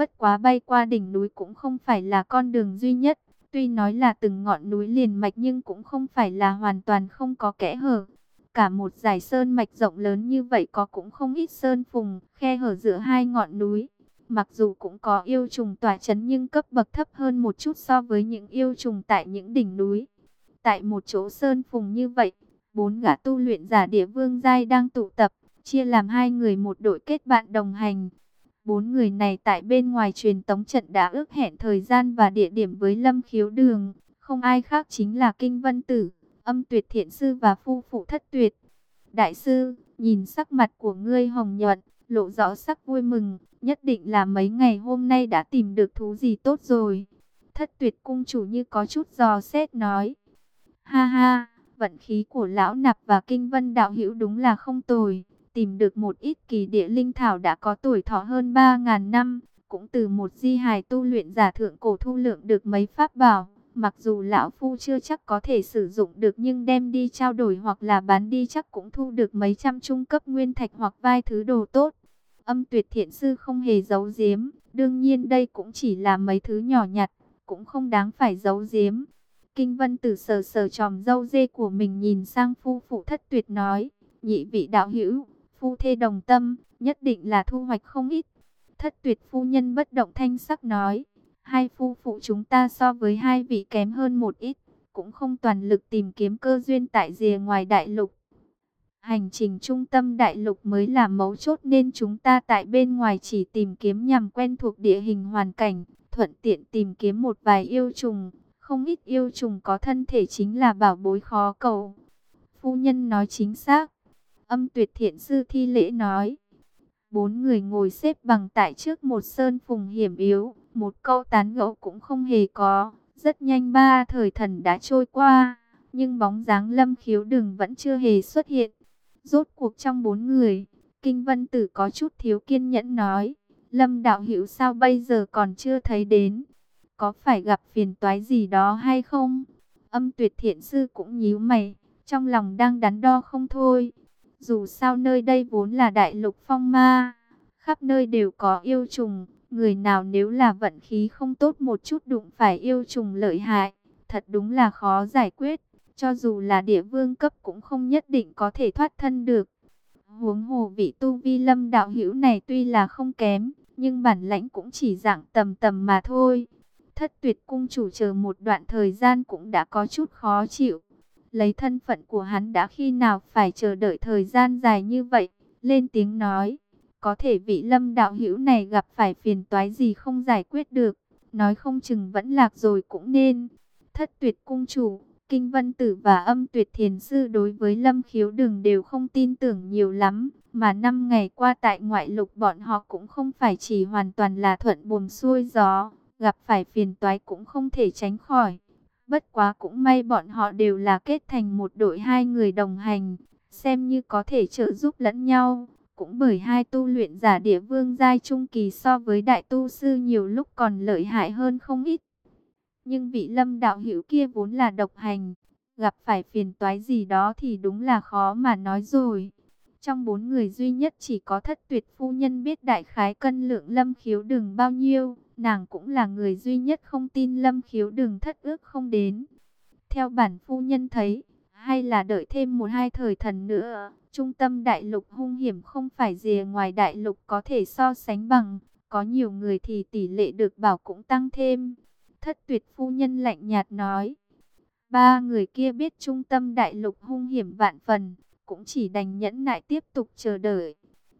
Bất quá bay qua đỉnh núi cũng không phải là con đường duy nhất. Tuy nói là từng ngọn núi liền mạch nhưng cũng không phải là hoàn toàn không có kẽ hở. Cả một dải sơn mạch rộng lớn như vậy có cũng không ít sơn phùng, khe hở giữa hai ngọn núi. Mặc dù cũng có yêu trùng tỏa chấn nhưng cấp bậc thấp hơn một chút so với những yêu trùng tại những đỉnh núi. Tại một chỗ sơn phùng như vậy, bốn gã tu luyện giả địa vương giai đang tụ tập, chia làm hai người một đội kết bạn đồng hành. Bốn người này tại bên ngoài truyền tống trận đã ước hẹn thời gian và địa điểm với Lâm Khiếu Đường, không ai khác chính là Kinh Vân Tử, âm tuyệt thiện sư và phu phụ thất tuyệt. Đại sư, nhìn sắc mặt của ngươi hồng nhuận, lộ rõ sắc vui mừng, nhất định là mấy ngày hôm nay đã tìm được thú gì tốt rồi. Thất tuyệt cung chủ như có chút giò xét nói. Ha ha, vận khí của lão nạp và kinh vân đạo hữu đúng là không tồi. Tìm được một ít kỳ địa linh thảo đã có tuổi thọ hơn 3.000 năm. Cũng từ một di hài tu luyện giả thượng cổ thu lượng được mấy pháp bảo. Mặc dù lão phu chưa chắc có thể sử dụng được nhưng đem đi trao đổi hoặc là bán đi chắc cũng thu được mấy trăm trung cấp nguyên thạch hoặc vai thứ đồ tốt. Âm tuyệt thiện sư không hề giấu giếm, đương nhiên đây cũng chỉ là mấy thứ nhỏ nhặt, cũng không đáng phải giấu giếm. Kinh vân tử sờ sờ tròm dâu dê của mình nhìn sang phu phụ thất tuyệt nói, nhị vị đạo hữu, phu thê đồng tâm, nhất định là thu hoạch không ít. Thất tuyệt phu nhân bất động thanh sắc nói, hai phu phụ chúng ta so với hai vị kém hơn một ít, cũng không toàn lực tìm kiếm cơ duyên tại rìa ngoài đại lục. Hành trình trung tâm đại lục mới là mấu chốt nên chúng ta tại bên ngoài chỉ tìm kiếm nhằm quen thuộc địa hình hoàn cảnh, thuận tiện tìm kiếm một vài yêu trùng. Không ít yêu trùng có thân thể chính là bảo bối khó cầu. Phu nhân nói chính xác. Âm tuyệt thiện sư thi lễ nói. Bốn người ngồi xếp bằng tại trước một sơn phùng hiểm yếu. Một câu tán gẫu cũng không hề có. Rất nhanh ba thời thần đã trôi qua. Nhưng bóng dáng lâm khiếu đừng vẫn chưa hề xuất hiện. Rốt cuộc trong bốn người, Kinh Vân Tử có chút thiếu kiên nhẫn nói, Lâm Đạo Hữu sao bây giờ còn chưa thấy đến, có phải gặp phiền toái gì đó hay không? Âm tuyệt thiện sư cũng nhíu mày, trong lòng đang đắn đo không thôi. Dù sao nơi đây vốn là đại lục phong ma, khắp nơi đều có yêu trùng, người nào nếu là vận khí không tốt một chút đụng phải yêu trùng lợi hại, thật đúng là khó giải quyết. Cho dù là địa vương cấp cũng không nhất định có thể thoát thân được. Huống hồ vị tu vi lâm đạo hữu này tuy là không kém, nhưng bản lãnh cũng chỉ dạng tầm tầm mà thôi. Thất tuyệt cung chủ chờ một đoạn thời gian cũng đã có chút khó chịu. Lấy thân phận của hắn đã khi nào phải chờ đợi thời gian dài như vậy, lên tiếng nói. Có thể vị lâm đạo hữu này gặp phải phiền toái gì không giải quyết được, nói không chừng vẫn lạc rồi cũng nên. Thất tuyệt cung chủ, Kinh Vân Tử và âm tuyệt thiền sư đối với Lâm Khiếu đường đều không tin tưởng nhiều lắm. Mà năm ngày qua tại ngoại lục bọn họ cũng không phải chỉ hoàn toàn là thuận buồm xuôi gió. Gặp phải phiền toái cũng không thể tránh khỏi. Bất quá cũng may bọn họ đều là kết thành một đội hai người đồng hành. Xem như có thể trợ giúp lẫn nhau. Cũng bởi hai tu luyện giả địa vương giai trung kỳ so với đại tu sư nhiều lúc còn lợi hại hơn không ít. Nhưng vị lâm đạo hữu kia vốn là độc hành, gặp phải phiền toái gì đó thì đúng là khó mà nói rồi. Trong bốn người duy nhất chỉ có thất tuyệt phu nhân biết đại khái cân lượng lâm khiếu đừng bao nhiêu, nàng cũng là người duy nhất không tin lâm khiếu đừng thất ước không đến. Theo bản phu nhân thấy, hay là đợi thêm một hai thời thần nữa, trung tâm đại lục hung hiểm không phải gì ngoài đại lục có thể so sánh bằng, có nhiều người thì tỷ lệ được bảo cũng tăng thêm. Thất tuyệt phu nhân lạnh nhạt nói. Ba người kia biết trung tâm đại lục hung hiểm vạn phần, cũng chỉ đành nhẫn nại tiếp tục chờ đợi.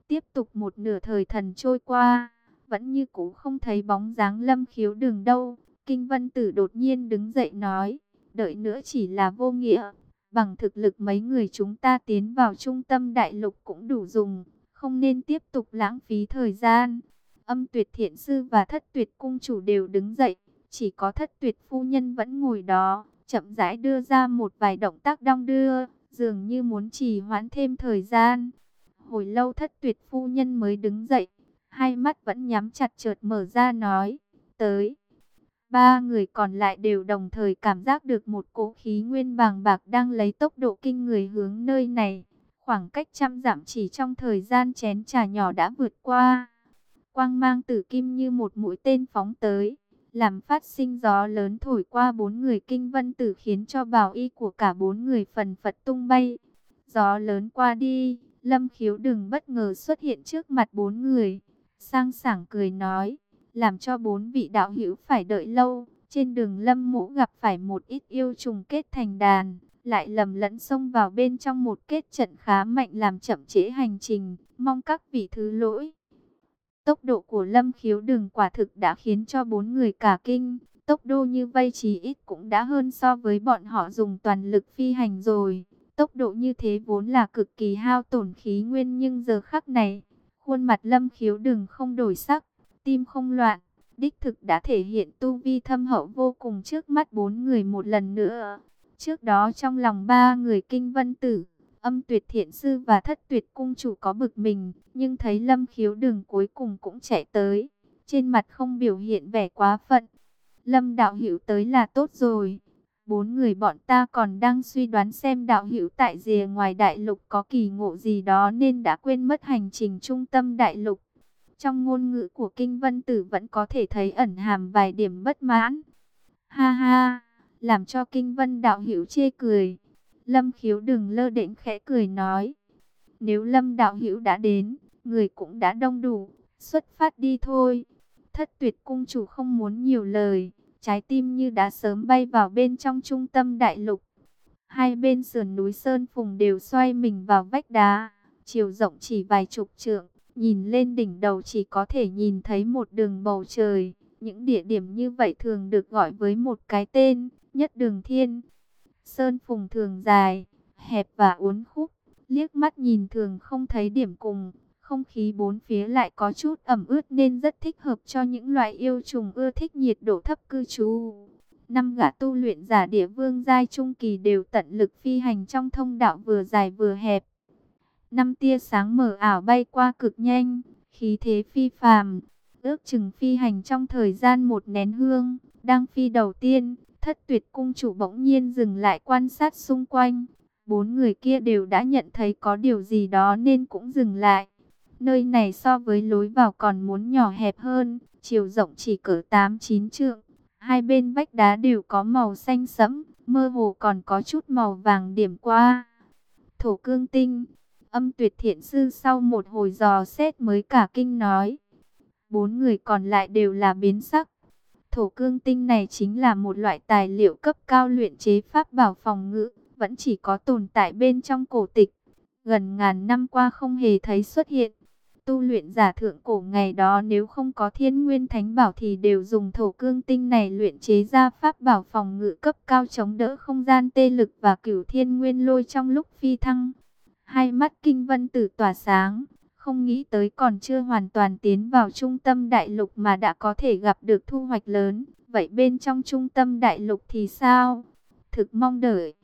Tiếp tục một nửa thời thần trôi qua, vẫn như cũ không thấy bóng dáng lâm khiếu đường đâu. Kinh vân tử đột nhiên đứng dậy nói, đợi nữa chỉ là vô nghĩa. Bằng thực lực mấy người chúng ta tiến vào trung tâm đại lục cũng đủ dùng, không nên tiếp tục lãng phí thời gian. Âm tuyệt thiện sư và thất tuyệt cung chủ đều đứng dậy. Chỉ có thất tuyệt phu nhân vẫn ngồi đó, chậm rãi đưa ra một vài động tác đong đưa, dường như muốn trì hoãn thêm thời gian. Hồi lâu thất tuyệt phu nhân mới đứng dậy, hai mắt vẫn nhắm chặt chợt mở ra nói, tới. Ba người còn lại đều đồng thời cảm giác được một cỗ khí nguyên bàng bạc đang lấy tốc độ kinh người hướng nơi này. Khoảng cách trăm dặm chỉ trong thời gian chén trà nhỏ đã vượt qua. quang mang tử kim như một mũi tên phóng tới, làm phát sinh gió lớn thổi qua bốn người kinh vân tử khiến cho bào y của cả bốn người phần phật tung bay. Gió lớn qua đi, lâm khiếu đừng bất ngờ xuất hiện trước mặt bốn người, sang sảng cười nói, làm cho bốn vị đạo hữu phải đợi lâu. Trên đường lâm mũ gặp phải một ít yêu trùng kết thành đàn, lại lầm lẫn xông vào bên trong một kết trận khá mạnh làm chậm trễ hành trình, mong các vị thứ lỗi. Tốc độ của lâm khiếu đường quả thực đã khiến cho bốn người cả kinh, tốc độ như vây chí ít cũng đã hơn so với bọn họ dùng toàn lực phi hành rồi. Tốc độ như thế vốn là cực kỳ hao tổn khí nguyên nhưng giờ khắc này, khuôn mặt lâm khiếu đường không đổi sắc, tim không loạn, đích thực đã thể hiện tu vi thâm hậu vô cùng trước mắt bốn người một lần nữa. Trước đó trong lòng ba người kinh vân tử, âm tuyệt thiện sư và thất tuyệt cung chủ có bực mình, nhưng thấy lâm khiếu đường cuối cùng cũng chạy tới. Trên mặt không biểu hiện vẻ quá phận. Lâm đạo hữu tới là tốt rồi. Bốn người bọn ta còn đang suy đoán xem đạo hữu tại rìa ngoài đại lục có kỳ ngộ gì đó nên đã quên mất hành trình trung tâm đại lục. Trong ngôn ngữ của Kinh Vân Tử vẫn có thể thấy ẩn hàm vài điểm bất mãn. Ha ha, làm cho Kinh Vân đạo hữu chê cười. Lâm khiếu đừng lơ đễnh khẽ cười nói. Nếu Lâm đạo hữu đã đến, người cũng đã đông đủ, xuất phát đi thôi. Thất tuyệt cung chủ không muốn nhiều lời, trái tim như đã sớm bay vào bên trong trung tâm đại lục. Hai bên sườn núi Sơn Phùng đều xoay mình vào vách đá, chiều rộng chỉ vài chục trượng, nhìn lên đỉnh đầu chỉ có thể nhìn thấy một đường bầu trời. Những địa điểm như vậy thường được gọi với một cái tên, nhất đường thiên. Sơn phùng thường dài, hẹp và uốn khúc, liếc mắt nhìn thường không thấy điểm cùng. Không khí bốn phía lại có chút ẩm ướt nên rất thích hợp cho những loại yêu trùng ưa thích nhiệt độ thấp cư trú. Năm gã tu luyện giả địa vương giai trung kỳ đều tận lực phi hành trong thông đạo vừa dài vừa hẹp. Năm tia sáng mờ ảo bay qua cực nhanh, khí thế phi phàm, ước chừng phi hành trong thời gian một nén hương. Đang phi đầu tiên, thất tuyệt cung chủ bỗng nhiên dừng lại quan sát xung quanh. Bốn người kia đều đã nhận thấy có điều gì đó nên cũng dừng lại. Nơi này so với lối vào còn muốn nhỏ hẹp hơn, chiều rộng chỉ cỡ 8-9 trượng. Hai bên vách đá đều có màu xanh sẫm, mơ hồ còn có chút màu vàng điểm qua. Thổ cương tinh, âm tuyệt thiện sư sau một hồi dò xét mới cả kinh nói. Bốn người còn lại đều là biến sắc. Thổ cương tinh này chính là một loại tài liệu cấp cao luyện chế pháp bảo phòng ngự, vẫn chỉ có tồn tại bên trong cổ tịch. Gần ngàn năm qua không hề thấy xuất hiện. Tu luyện giả thượng cổ ngày đó nếu không có thiên nguyên thánh bảo thì đều dùng thổ cương tinh này luyện chế ra pháp bảo phòng ngự cấp cao chống đỡ không gian tê lực và cửu thiên nguyên lôi trong lúc phi thăng. Hai mắt kinh vân tử tỏa sáng, không nghĩ tới còn chưa hoàn toàn tiến vào trung tâm đại lục mà đã có thể gặp được thu hoạch lớn. Vậy bên trong trung tâm đại lục thì sao? Thực mong đợi.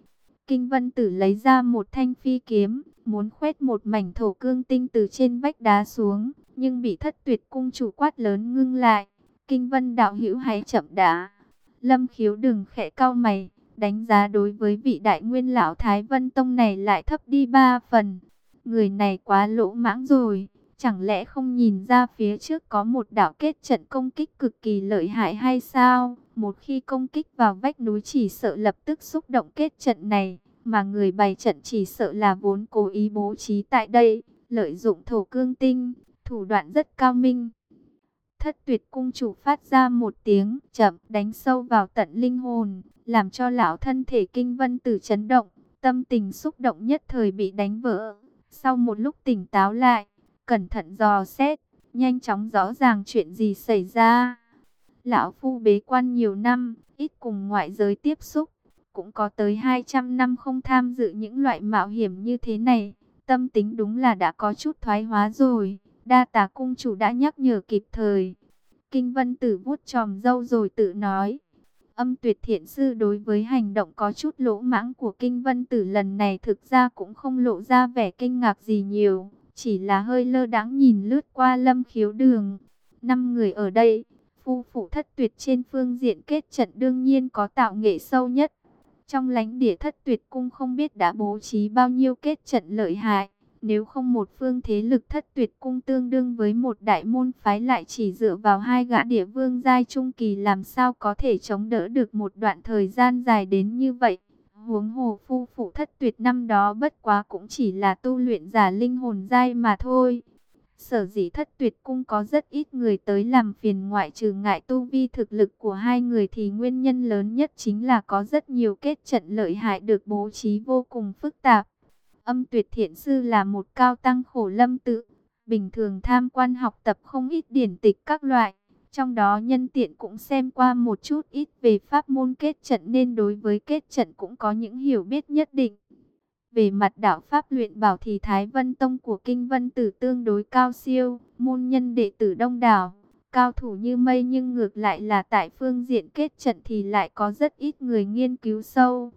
Kinh vân tử lấy ra một thanh phi kiếm, muốn khoét một mảnh thổ cương tinh từ trên vách đá xuống, nhưng bị thất tuyệt cung chủ quát lớn ngưng lại. Kinh vân đạo hữu hãy chậm đã. Lâm khiếu đừng khẽ cao mày, đánh giá đối với vị đại nguyên lão Thái Vân Tông này lại thấp đi ba phần. Người này quá lỗ mãng rồi, chẳng lẽ không nhìn ra phía trước có một đạo kết trận công kích cực kỳ lợi hại hay sao? Một khi công kích vào vách núi chỉ sợ lập tức xúc động kết trận này, mà người bày trận chỉ sợ là vốn cố ý bố trí tại đây, lợi dụng thổ cương tinh, thủ đoạn rất cao minh. Thất tuyệt cung chủ phát ra một tiếng chậm đánh sâu vào tận linh hồn, làm cho lão thân thể kinh vân tử chấn động, tâm tình xúc động nhất thời bị đánh vỡ. Sau một lúc tỉnh táo lại, cẩn thận dò xét, nhanh chóng rõ ràng chuyện gì xảy ra. Lão Phu bế quan nhiều năm, ít cùng ngoại giới tiếp xúc, cũng có tới 200 năm không tham dự những loại mạo hiểm như thế này. Tâm tính đúng là đã có chút thoái hóa rồi, đa tà cung chủ đã nhắc nhở kịp thời. Kinh Vân Tử vuốt tròm dâu rồi tự nói. Âm tuyệt thiện sư đối với hành động có chút lỗ mãng của Kinh Vân Tử lần này thực ra cũng không lộ ra vẻ kinh ngạc gì nhiều. Chỉ là hơi lơ đáng nhìn lướt qua lâm khiếu đường. Năm người ở đây, phu phụ thất tuyệt trên phương diện kết trận đương nhiên có tạo nghệ sâu nhất. Trong lánh địa thất tuyệt cung không biết đã bố trí bao nhiêu kết trận lợi hại. Nếu không một phương thế lực thất tuyệt cung tương đương với một đại môn phái lại chỉ dựa vào hai gã địa vương giai trung kỳ, làm sao có thể chống đỡ được một đoạn thời gian dài đến như vậy. Huống hồ phu phụ thất tuyệt năm đó bất quá cũng chỉ là tu luyện giả linh hồn giai mà thôi. Sở dĩ thất tuyệt cung có rất ít người tới làm phiền ngoại trừ ngại tu vi thực lực của hai người thì nguyên nhân lớn nhất chính là có rất nhiều kết trận lợi hại được bố trí vô cùng phức tạp. Âm tuyệt thiện sư là một cao tăng khổ lâm tự, bình thường tham quan học tập không ít điển tịch các loại. Trong đó nhân tiện cũng xem qua một chút ít về pháp môn kết trận nên đối với kết trận cũng có những hiểu biết nhất định. Về mặt đạo pháp luyện bảo thì Thái Vân Tông của Kinh Vân Tử tương đối cao siêu, môn nhân đệ tử đông đảo, cao thủ như mây nhưng ngược lại là tại phương diện kết trận thì lại có rất ít người nghiên cứu sâu.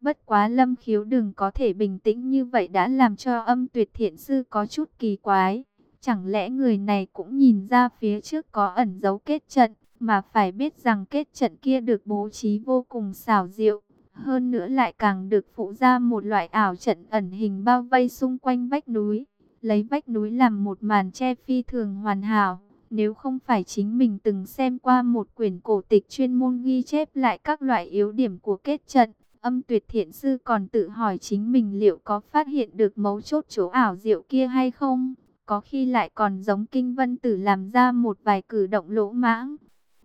Bất quá lâm khiếu đừng có thể bình tĩnh như vậy đã làm cho âm tuyệt thiện sư có chút kỳ quái. Chẳng lẽ người này cũng nhìn ra phía trước có ẩn dấu kết trận, mà phải biết rằng kết trận kia được bố trí vô cùng xảo diệu. Hơn nữa lại càng được phụ ra một loại ảo trận ẩn hình bao vây xung quanh vách núi. Lấy vách núi làm một màn che phi thường hoàn hảo. Nếu không phải chính mình từng xem qua một quyển cổ tịch chuyên môn ghi chép lại các loại yếu điểm của kết trận, âm tuyệt thiện sư còn tự hỏi chính mình liệu có phát hiện được mấu chốt chỗ ảo diệu kia hay không. Có khi lại còn giống kinh vân tử làm ra một vài cử động lỗ mãng.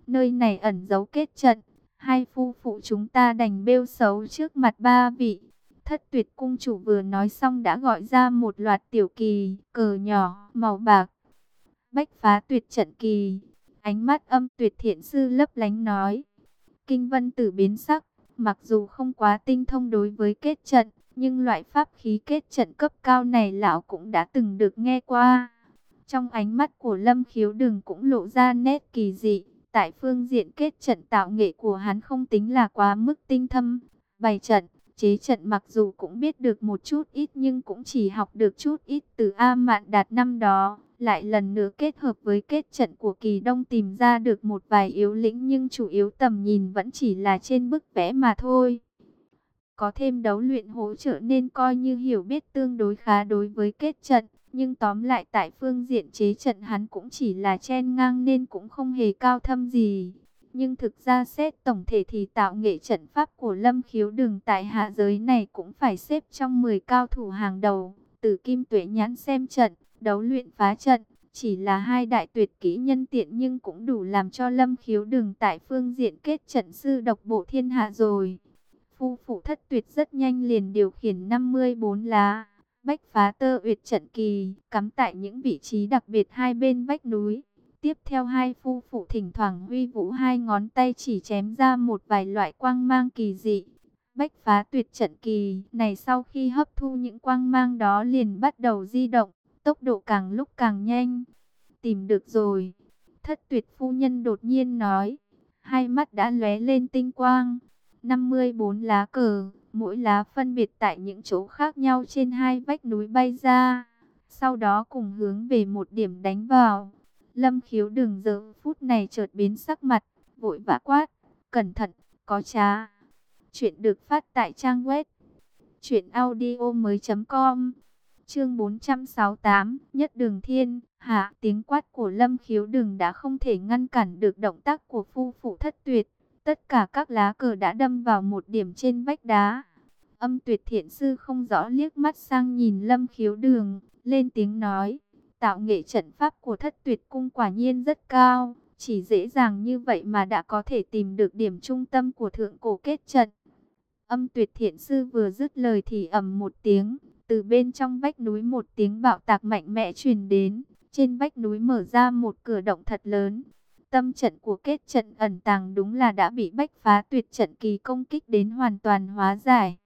Nơi này ẩn giấu kết trận hai phu phụ chúng ta đành bêu xấu trước mặt ba vị. Thất tuyệt cung chủ vừa nói xong đã gọi ra một loạt tiểu kỳ, cờ nhỏ, màu bạc. Bách phá tuyệt trận kỳ, ánh mắt âm tuyệt thiện sư lấp lánh nói. Kinh vân tử biến sắc, mặc dù không quá tinh thông đối với kết trận, nhưng loại pháp khí kết trận cấp cao này lão cũng đã từng được nghe qua. Trong ánh mắt của Lâm Khiếu Đừng cũng lộ ra nét kỳ dị. Tại phương diện kết trận tạo nghệ của hắn không tính là quá mức tinh thâm. Bày trận, chế trận mặc dù cũng biết được một chút ít nhưng cũng chỉ học được chút ít từ A Mạn Đạt năm đó. Lại lần nữa kết hợp với kết trận của kỳ đông tìm ra được một vài yếu lĩnh nhưng chủ yếu tầm nhìn vẫn chỉ là trên bức vẽ mà thôi. Có thêm đấu luyện hỗ trợ nên coi như hiểu biết tương đối khá đối với kết trận. Nhưng tóm lại tại phương diện chế trận hắn cũng chỉ là chen ngang nên cũng không hề cao thâm gì. Nhưng thực ra xét tổng thể thì tạo nghệ trận pháp của Lâm Khiếu Đường tại hạ giới này cũng phải xếp trong 10 cao thủ hàng đầu. Từ Kim Tuệ nhãn xem trận, đấu luyện phá trận, chỉ là hai đại tuyệt kỹ nhân tiện nhưng cũng đủ làm cho Lâm Khiếu Đường tại phương diện kết trận sư độc bộ thiên hạ rồi. Phu phụ thất tuyệt rất nhanh liền điều khiển 54 lá Bách phá tơ uyệt trận kỳ, cắm tại những vị trí đặc biệt hai bên vách núi. Tiếp theo hai phu phụ thỉnh thoảng huy vũ hai ngón tay chỉ chém ra một vài loại quang mang kỳ dị. Bách phá tuyệt trận kỳ này sau khi hấp thu những quang mang đó liền bắt đầu di động, tốc độ càng lúc càng nhanh. Tìm được rồi. Thất tuyệt phu nhân đột nhiên nói. Hai mắt đã lóe lên tinh quang. 54 lá cờ mỗi lá phân biệt tại những chỗ khác nhau trên hai vách núi bay ra, sau đó cùng hướng về một điểm đánh vào. Lâm khiếu đừng giờ phút này chợt biến sắc mặt, vội vã quát, cẩn thận, có trá. Chuyện được phát tại trang web truyệnaudiomoi.com. Chương 468, Nhất Đường Thiên, hạ, tiếng quát của Lâm Khiếu đường đã không thể ngăn cản được động tác của phu phụ Thất Tuyệt. Tất cả các lá cờ đã đâm vào một điểm trên vách đá. Âm tuyệt thiện sư không rõ liếc mắt sang nhìn lâm khiếu đường, lên tiếng nói. Tạo nghệ trận pháp của thất tuyệt cung quả nhiên rất cao, chỉ dễ dàng như vậy mà đã có thể tìm được điểm trung tâm của thượng cổ kết trận. Âm tuyệt thiện sư vừa dứt lời thì ầm một tiếng, từ bên trong vách núi một tiếng bạo tạc mạnh mẽ truyền đến, trên vách núi mở ra một cửa động thật lớn. Tâm trận của kết trận ẩn tàng đúng là đã bị bách phá tuyệt trận kỳ công kích đến hoàn toàn hóa giải.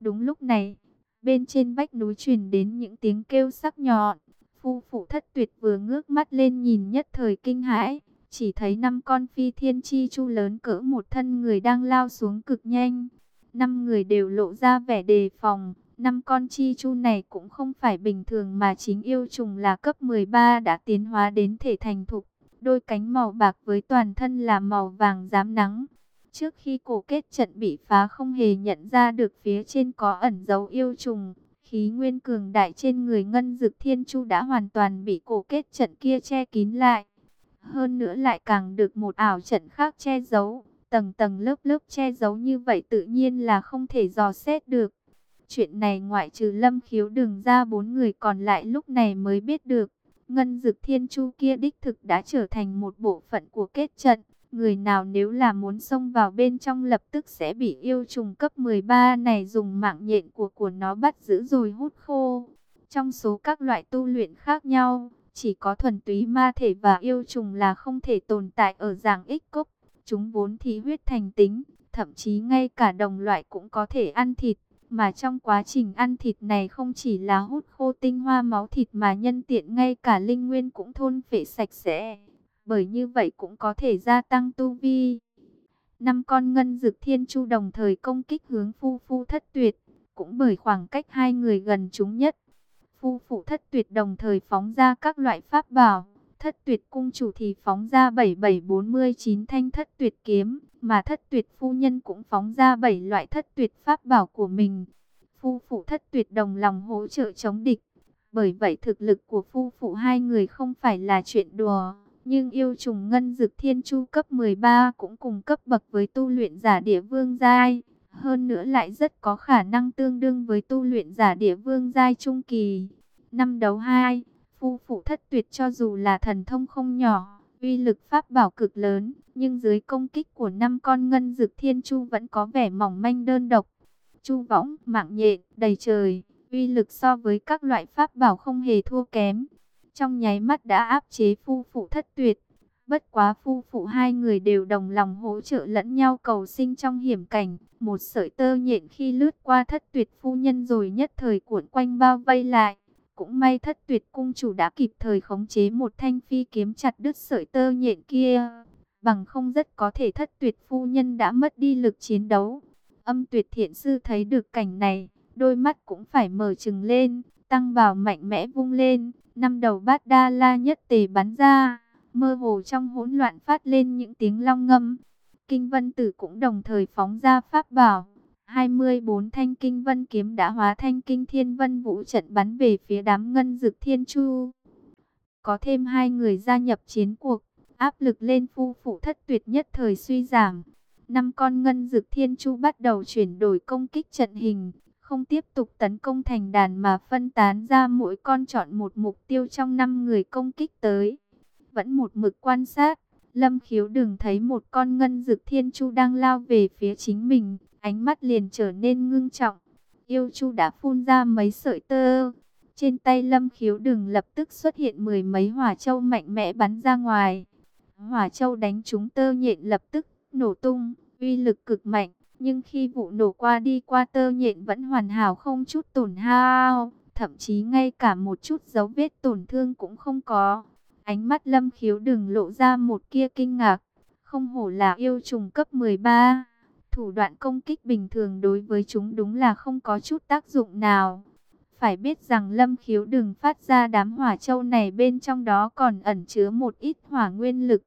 Đúng lúc này, bên trên vách núi truyền đến những tiếng kêu sắc nhọn. Phu phụ thất tuyệt vừa ngước mắt lên nhìn nhất thời kinh hãi, chỉ thấy năm con phi thiên chi chu lớn cỡ một thân người đang lao xuống cực nhanh. Năm người đều lộ ra vẻ đề phòng, năm con chi chu này cũng không phải bình thường mà chính yêu trùng là cấp 13 đã tiến hóa đến thể thành thục đôi cánh màu bạc với toàn thân là màu vàng rám nắng. Trước khi cổ kết trận bị phá không hề nhận ra được phía trên có ẩn dấu yêu trùng, Khí nguyên cường đại trên người ngân dực thiên chu đã hoàn toàn bị cổ kết trận kia che kín lại. Hơn nữa lại càng được một ảo trận khác che giấu. Tầng tầng lớp lớp che giấu như vậy tự nhiên là không thể dò xét được. Chuyện này ngoại trừ lâm khiếu đường ra bốn người còn lại lúc này mới biết được. Ngân dực thiên chu kia đích thực đã trở thành một bộ phận của kết trận. Người nào nếu là muốn xông vào bên trong lập tức sẽ bị yêu trùng cấp 13 này dùng mạng nhện của của nó bắt giữ rồi hút khô. Trong số các loại tu luyện khác nhau, chỉ có thuần túy ma thể và yêu trùng là không thể tồn tại ở dạng ích cốc. Chúng vốn thí huyết thành tính, thậm chí ngay cả đồng loại cũng có thể ăn thịt. Mà trong quá trình ăn thịt này không chỉ là hút khô tinh hoa máu thịt mà nhân tiện ngay cả linh nguyên cũng thôn phệ sạch sẽ. Bởi như vậy cũng có thể gia tăng tu vi. Năm con ngân dực thiên chu đồng thời công kích hướng phu phu thất tuyệt. Cũng bởi khoảng cách hai người gần chúng nhất. Phu phụ thất tuyệt đồng thời phóng ra các loại pháp bảo. Thất tuyệt cung chủ thì phóng ra 7749 thanh thất tuyệt kiếm, mà thất tuyệt phu nhân cũng phóng ra bảy loại thất tuyệt pháp bảo của mình. Phu phụ thất tuyệt đồng lòng hỗ trợ chống địch. Bởi vậy thực lực của phu phụ hai người không phải là chuyện đùa. Nhưng yêu trùng ngân dực thiên chu cấp 13 cũng cùng cấp bậc với tu luyện giả địa vương giai. Hơn nữa lại rất có khả năng tương đương với tu luyện giả địa vương giai trung kỳ. Năm đấu 2 Phu phụ thất tuyệt cho dù là thần thông không nhỏ, uy lực pháp bảo cực lớn, nhưng dưới công kích của năm con ngân dực thiên chu vẫn có vẻ mỏng manh đơn độc. Chu võng, mạng nhện, đầy trời, uy lực so với các loại pháp bảo không hề thua kém. Trong nháy mắt đã áp chế phu phụ thất tuyệt. Bất quá phu phụ hai người đều đồng lòng hỗ trợ lẫn nhau cầu sinh trong hiểm cảnh. Một sợi tơ nhện khi lướt qua thất tuyệt phu nhân rồi nhất thời cuộn quanh bao vây lại. Cũng may thất tuyệt cung chủ đã kịp thời khống chế một thanh phi kiếm chặt đứt sợi tơ nhện kia. Bằng không rất có thể thất tuyệt phu nhân đã mất đi lực chiến đấu. Âm tuyệt thiện sư thấy được cảnh này, đôi mắt cũng phải mở trừng lên, tăng bào mạnh mẽ vung lên, năm đầu bát đa la nhất tề bắn ra, mơ hồ trong hỗn loạn phát lên những tiếng long ngâm. Kinh vân tử cũng đồng thời phóng ra pháp bảo 24 thanh kinh vân kiếm đã hóa thanh kinh thiên vân vũ trận bắn về phía đám ngân dực thiên chu. Có thêm hai người gia nhập chiến cuộc, áp lực lên phu phụ thất tuyệt nhất thời suy giảm. Năm con ngân dực thiên chu bắt đầu chuyển đổi công kích trận hình, không tiếp tục tấn công thành đàn mà phân tán ra mỗi con chọn một mục tiêu trong năm người công kích tới. Vẫn một mực quan sát, Lâm khiếu đừng thấy một con ngân dực thiên chu đang lao về phía chính mình ánh mắt liền trở nên ngưng trọng. Yêu Chu đã phun ra mấy sợi tơ. Trên tay Lâm Khiếu Đừng lập tức xuất hiện mười mấy hỏa châu mạnh mẽ bắn ra ngoài. Hỏa châu đánh trúng tơ nhện lập tức nổ tung, uy lực cực mạnh. Nhưng khi vụ nổ qua đi qua tơ nhện vẫn hoàn hảo không chút tổn hao. Thậm chí ngay cả một chút dấu vết tổn thương cũng không có. Ánh mắt Lâm Khiếu Đừng lộ ra một kia kinh ngạc. Không hổ là yêu trùng cấp 13. Thủ đoạn công kích bình thường đối với chúng đúng là không có chút tác dụng nào. Phải biết rằng lâm khiếu đừng phát ra đám hỏa châu này bên trong đó còn ẩn chứa một ít hỏa nguyên lực.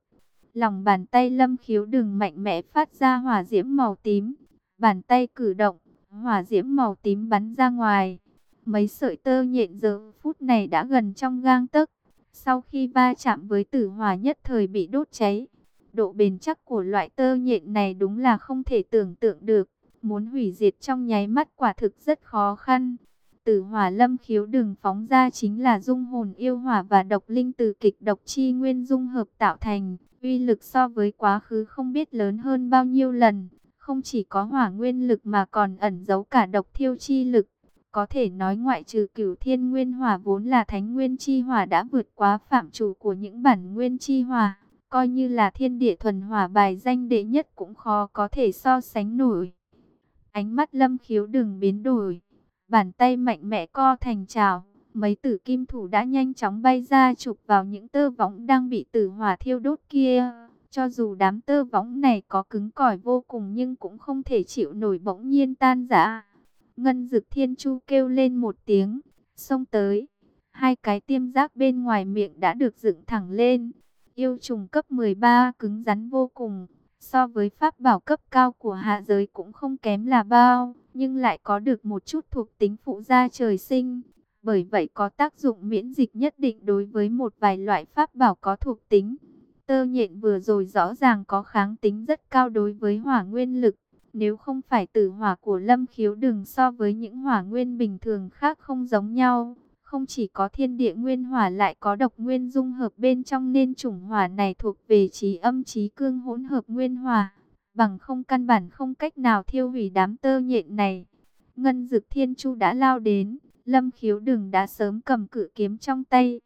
Lòng bàn tay lâm khiếu đừng mạnh mẽ phát ra hỏa diễm màu tím. Bàn tay cử động, hỏa diễm màu tím bắn ra ngoài. Mấy sợi tơ nhện giờ phút này đã gần trong gang tấc. Sau khi va chạm với tử hỏa nhất thời bị đốt cháy. Độ bền chắc của loại tơ nhện này đúng là không thể tưởng tượng được. Muốn hủy diệt trong nháy mắt quả thực rất khó khăn. Tử hỏa lâm khiếu đường phóng ra chính là dung hồn yêu hỏa và độc linh từ kịch độc chi nguyên dung hợp tạo thành. Uy lực so với quá khứ không biết lớn hơn bao nhiêu lần. Không chỉ có hỏa nguyên lực mà còn ẩn giấu cả độc thiêu chi lực. Có thể nói ngoại trừ cửu thiên nguyên hỏa vốn là thánh nguyên chi hỏa đã vượt quá phạm chủ của những bản nguyên chi hỏa coi như là thiên địa thuần hỏa bài danh đệ nhất cũng khó có thể so sánh nổi. Ánh mắt lâm khiếu đừng biến đổi, bàn tay mạnh mẽ co thành trào, mấy tử kim thủ đã nhanh chóng bay ra chụp vào những tơ võng đang bị tử hỏa thiêu đốt kia. Cho dù đám tơ võng này có cứng cỏi vô cùng nhưng cũng không thể chịu nổi bỗng nhiên tan rã. Ngân dực thiên chu kêu lên một tiếng, xông tới. Hai cái tiêm giác bên ngoài miệng đã được dựng thẳng lên. Yêu trùng cấp 13 cứng rắn vô cùng, so với pháp bảo cấp cao của hạ giới cũng không kém là bao, nhưng lại có được một chút thuộc tính phụ gia trời sinh. Bởi vậy có tác dụng miễn dịch nhất định đối với một vài loại pháp bảo có thuộc tính. Tơ nhện vừa rồi rõ ràng có kháng tính rất cao đối với hỏa nguyên lực. Nếu không phải tử hỏa của lâm khiếu đừng so với những hỏa nguyên bình thường khác không giống nhau. Không chỉ có thiên địa nguyên hỏa lại có độc nguyên dung hợp bên trong nên chủng hỏa này thuộc về trí âm trí cương hỗn hợp nguyên hỏa. Bằng không căn bản không cách nào thiêu hủy đám tơ nhện này. Ngân dực thiên chu đã lao đến, lâm khiếu đừng đã sớm cầm cự kiếm trong tay.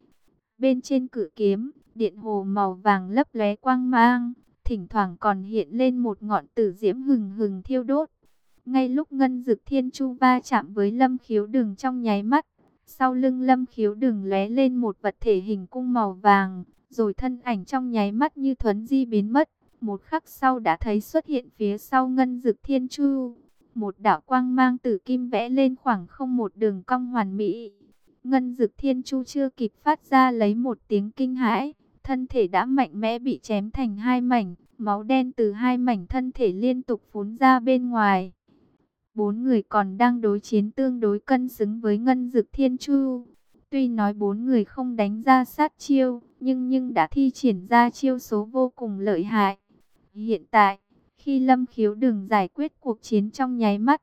Bên trên cự kiếm, điện hồ màu vàng lấp lóe quang mang, thỉnh thoảng còn hiện lên một ngọn tử diễm hừng hừng thiêu đốt. Ngay lúc ngân dực thiên chu va chạm với lâm khiếu đường trong nháy mắt, sau lưng lâm khiếu đường lóe lên một vật thể hình cung màu vàng, rồi thân ảnh trong nháy mắt như thuấn di biến mất. Một khắc sau đã thấy xuất hiện phía sau ngân dực thiên chu. Một đạo quang mang tử kim vẽ lên khoảng không một đường cong hoàn mỹ. Ngân dực thiên chu chưa kịp phát ra lấy một tiếng kinh hãi. Thân thể đã mạnh mẽ bị chém thành hai mảnh. Máu đen từ hai mảnh thân thể liên tục phún ra bên ngoài. Bốn người còn đang đối chiến tương đối cân xứng với ngân dực thiên chu. Tuy nói bốn người không đánh ra sát chiêu, nhưng nhưng đã thi triển ra chiêu số vô cùng lợi hại. Hiện tại, khi Lâm Khiếu đường giải quyết cuộc chiến trong nháy mắt,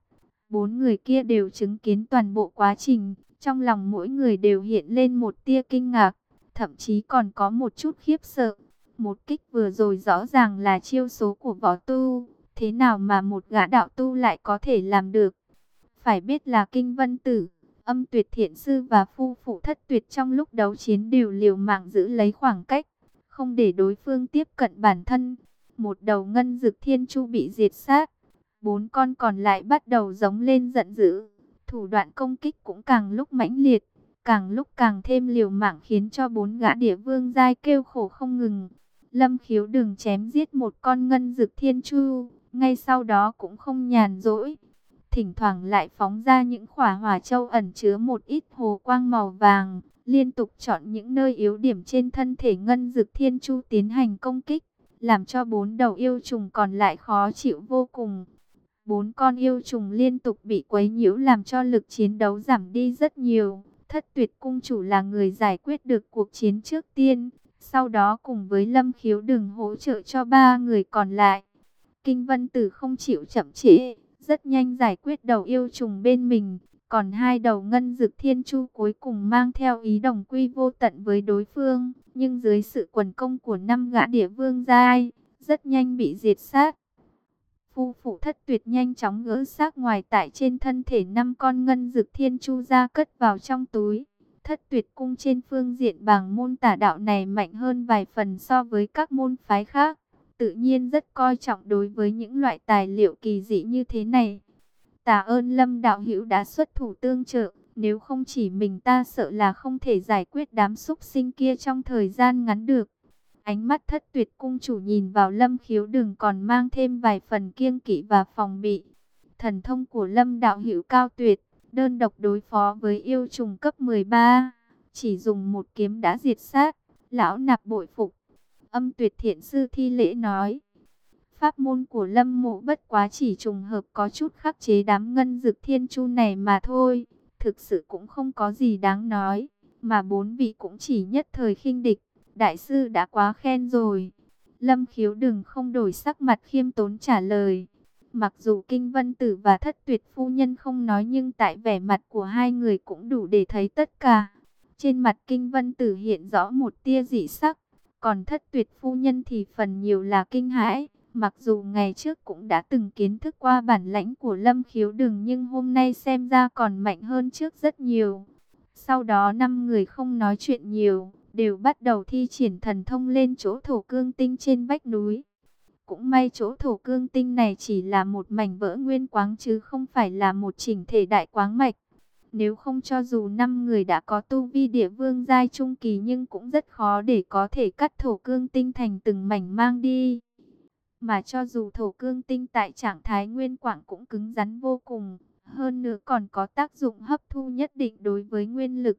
bốn người kia đều chứng kiến toàn bộ quá trình, trong lòng mỗi người đều hiện lên một tia kinh ngạc, thậm chí còn có một chút khiếp sợ. Một kích vừa rồi rõ ràng là chiêu số của võ tu, thế nào mà một gã đạo tu lại có thể làm được? Phải biết là kinh vân tử, âm tuyệt thiện sư và phu phụ thất tuyệt trong lúc đấu chiến đều liều mạng giữ lấy khoảng cách, không để đối phương tiếp cận bản thân một đầu ngân dực thiên chu bị diệt sát. Bốn con còn lại bắt đầu giống lên giận dữ. Thủ đoạn công kích cũng càng lúc mãnh liệt, càng lúc càng thêm liều mạng khiến cho bốn gã địa vương giai kêu khổ không ngừng. Lâm khiếu đừng chém giết một con ngân dực thiên chu, ngay sau đó cũng không nhàn rỗi. Thỉnh thoảng lại phóng ra những khỏa hỏa châu ẩn chứa một ít hồ quang màu vàng, liên tục chọn những nơi yếu điểm trên thân thể ngân dực thiên chu tiến hành công kích làm cho bốn đầu yêu trùng còn lại khó chịu vô cùng. Bốn con yêu trùng liên tục bị quấy nhiễu làm cho lực chiến đấu giảm đi rất nhiều. Thất tuyệt cung chủ là người giải quyết được cuộc chiến trước tiên, sau đó cùng với lâm khiếu đừng hỗ trợ cho ba người còn lại. Kinh vân tử không chịu chậm trễ, rất nhanh giải quyết đầu yêu trùng bên mình, còn hai đầu ngân dực thiên chu cuối cùng mang theo ý đồng quy vô tận với đối phương, nhưng dưới sự quần công của năm gã địa vương giai, rất nhanh bị diệt sát. Phu phụ thất tuyệt nhanh chóng gỡ xác ngoài tại trên thân thể năm con ngân dực thiên chu ra cất vào trong túi. Thất tuyệt cung trên phương diện bằng môn tả đạo này mạnh hơn vài phần so với các môn phái khác. Tự nhiên rất coi trọng đối với những loại tài liệu kỳ dị như thế này. Tạ ơn lâm đạo hữu đã xuất thủ tương trợ. Nếu không chỉ mình ta sợ là không thể giải quyết đám súc sinh kia trong thời gian ngắn được. Ánh mắt thất tuyệt cung chủ nhìn vào lâm khiếu đừng còn mang thêm vài phần kiêng kỵ và phòng bị. Thần thông của lâm đạo hữu cao tuyệt, đơn độc đối phó với yêu trùng cấp 13. Chỉ dùng một kiếm đã diệt sát, lão nạp bội phục. Âm tuyệt thiện sư thi lễ nói. Pháp môn của lâm mộ bất quá chỉ trùng hợp có chút khắc chế đám ngân dực thiên chu này mà thôi. Thực sự cũng không có gì đáng nói. Mà bốn vị cũng chỉ nhất thời khinh địch. Đại sư đã quá khen rồi. Lâm khiếu đừng không đổi sắc mặt khiêm tốn trả lời. Mặc dù Kinh Vân Tử và Thất Tuyệt Phu Nhân không nói nhưng tại vẻ mặt của hai người cũng đủ để thấy tất cả. Trên mặt Kinh Vân Tử hiện rõ một tia dị sắc, còn Thất Tuyệt Phu Nhân thì phần nhiều là kinh hãi. Mặc dù ngày trước cũng đã từng kiến thức qua bản lãnh của Lâm Khiếu đường nhưng hôm nay xem ra còn mạnh hơn trước rất nhiều. Sau đó năm người không nói chuyện nhiều, đều bắt đầu thi triển thần thông lên chỗ thổ cương tinh trên vách núi. Cũng may chỗ thổ cương tinh này chỉ là một mảnh vỡ nguyên quáng chứ không phải là một chỉnh thể đại quáng mạch. Nếu không cho dù năm người đã có tu vi địa vương giai trung kỳ nhưng cũng rất khó để có thể cắt thổ cương tinh thành từng mảnh mang đi. Mà cho dù thổ cương tinh tại trạng thái nguyên quảng cũng cứng rắn vô cùng, hơn nữa còn có tác dụng hấp thu nhất định đối với nguyên lực.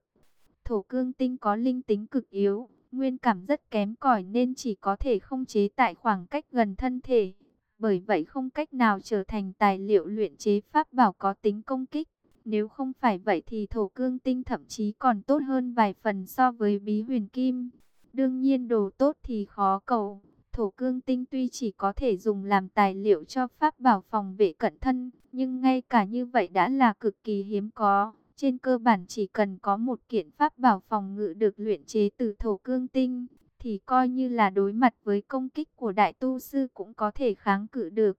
Thổ cương tinh có linh tính cực yếu, nguyên cảm rất kém cỏi nên chỉ có thể không chế tại khoảng cách gần thân thể. bởi vậy không cách nào trở thành tài liệu luyện chế pháp bảo có tính công kích. Nếu không phải vậy thì thổ cương tinh thậm chí còn tốt hơn vài phần so với bí huyền kim. Đương nhiên đồ tốt thì khó cầu. Thổ cương tinh tuy chỉ có thể dùng làm tài liệu cho pháp bảo phòng vệ cận thân, nhưng ngay cả như vậy đã là cực kỳ hiếm có. Trên cơ bản chỉ cần có một kiện pháp bảo phòng ngự được luyện chế từ thổ cương tinh, thì coi như là đối mặt với công kích của đại tu sư cũng có thể kháng cự được.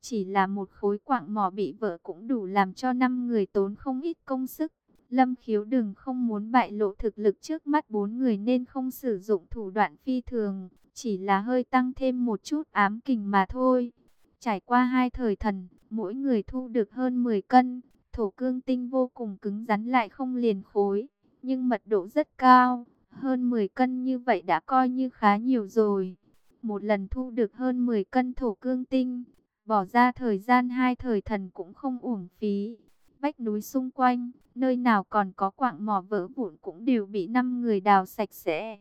Chỉ là một khối quạng mỏ bị vỡ cũng đủ làm cho năm người tốn không ít công sức. Lâm khiếu đừng không muốn bại lộ thực lực trước mắt bốn người nên không sử dụng thủ đoạn phi thường, chỉ là hơi tăng thêm một chút ám kình mà thôi. Trải qua hai thời thần, mỗi người thu được hơn 10 cân, thổ cương tinh vô cùng cứng rắn lại không liền khối, nhưng mật độ rất cao, hơn 10 cân như vậy đã coi như khá nhiều rồi. Một lần thu được hơn 10 cân thổ cương tinh, bỏ ra thời gian hai thời thần cũng không uổng phí. Vách núi xung quanh, nơi nào còn có quạng mỏ vỡ vụn cũng đều bị năm người đào sạch sẽ.